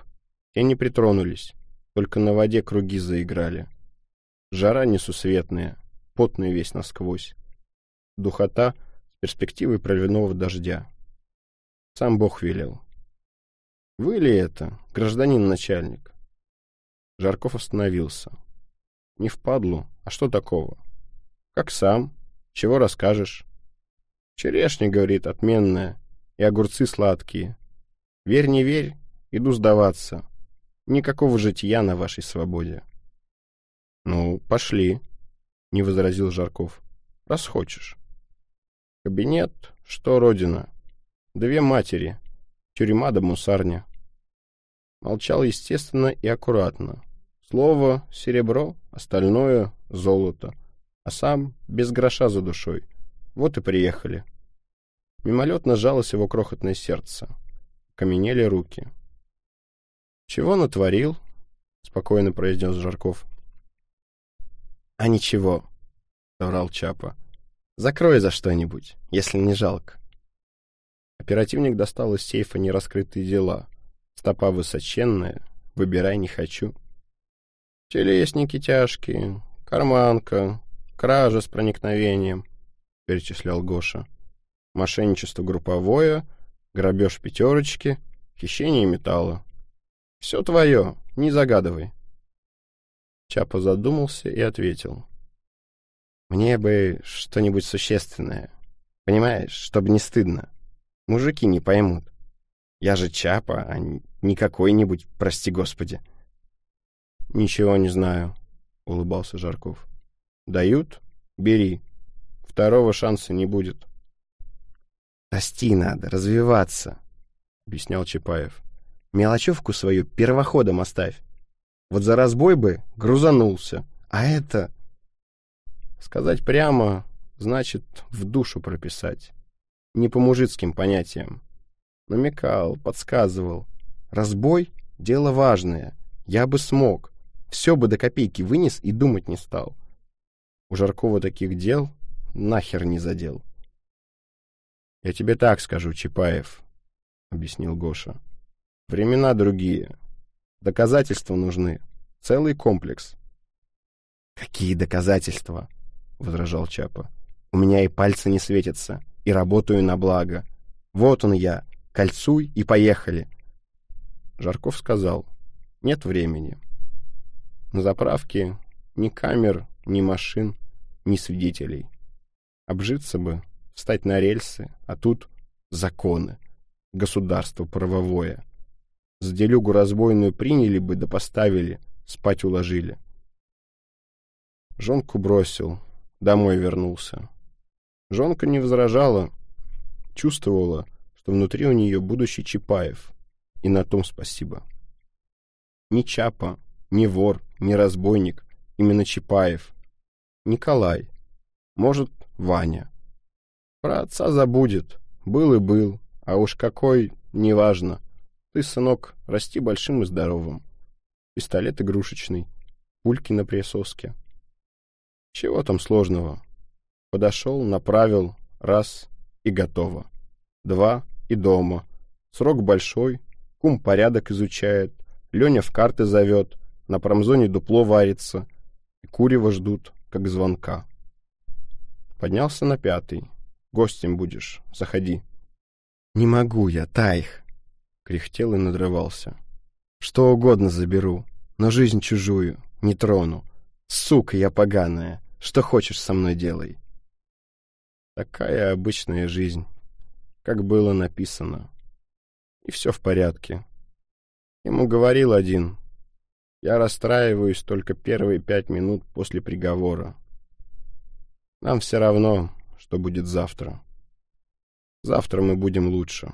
S2: Те не притронулись, только на воде круги заиграли. Жара несусветная, потный весь насквозь. Духота с перспективой проливного дождя. Сам Бог велел. «Вы ли это, гражданин начальник?» Жарков остановился. «Не впадлу, а что такого?» «Как сам? Чего расскажешь?» «Черешня, — говорит, — отменная, и огурцы сладкие. Верь, не верь, иду сдаваться. Никакого жития на вашей свободе». «Ну, пошли», — не возразил Жарков. «Раз хочешь». «Кабинет, что родина? Две матери, тюрьма да мусарня». Молчал естественно и аккуратно. Слово — серебро, остальное — золото. А сам без гроша за душой. Вот и приехали. Мимолетно сжалось его крохотное сердце. Каменели руки. «Чего натворил?» — спокойно произнес Жарков. «А ничего», — соврал Чапа. «Закрой за что-нибудь, если не жалко». Оперативник достал из сейфа нераскрытые дела. Стопа высоченная, выбирай не хочу. «Телесники тяжкие, карманка, кража с проникновением», — перечислял Гоша. «Мошенничество групповое, грабеж пятерочки, хищение металла. Все твое, не загадывай». Чапа задумался и ответил. «Мне бы что-нибудь существенное. Понимаешь, чтобы не стыдно. Мужики не поймут. Я же Чапа, а не какой-нибудь, прости господи». «Ничего не знаю», — улыбался Жарков. «Дают? Бери. Второго шанса не будет». «Расти надо, развиваться», — объяснял Чапаев. «Мелочевку свою первоходом оставь. Вот за разбой бы грузанулся, а это...» Сказать прямо значит в душу прописать. Не по мужицким понятиям. Намекал, подсказывал. Разбой — дело важное. Я бы смог. Все бы до копейки вынес и думать не стал. У Жаркова таких дел нахер не задел. — Я тебе так скажу, Чапаев, — объяснил Гоша. — Времена другие. Доказательства нужны. Целый комплекс. — Какие доказательства? — возражал Чапа. — У меня и пальцы не светятся, и работаю на благо. Вот он я, кольцуй и поехали. Жарков сказал. — Нет времени. — на заправке ни камер, ни машин, ни свидетелей. Обжиться бы, встать на рельсы, а тут законы, государство правовое. За делюгу разбойную приняли бы да поставили, спать уложили. Жонку бросил, домой вернулся. Жонка не возражала, чувствовала, что внутри у нее будущий Чапаев, и на том спасибо. Ни Чапа, ни вор, ни разбойник, именно Чапаев. Николай. Может, Ваня. Про отца забудет. Был и был. А уж какой, неважно. Ты, сынок, расти большим и здоровым. Пистолет игрушечный. Пульки на присоске. Чего там сложного? Подошел, направил, раз и готово. Два и дома. Срок большой, кум порядок изучает, Леня в карты зовет, на промзоне дупло варится, и курева ждут, как звонка. Поднялся на пятый. Гостем будешь, заходи. Не могу я, Тайх, кряхтел и надрывался. Что угодно заберу, но жизнь чужую не трону. Сука я поганая, что хочешь со мной делай. Такая обычная жизнь, как было написано. И все в порядке. Ему говорил один, я расстраиваюсь только первые пять минут после приговора. Нам все равно, что будет завтра. Завтра мы будем лучше.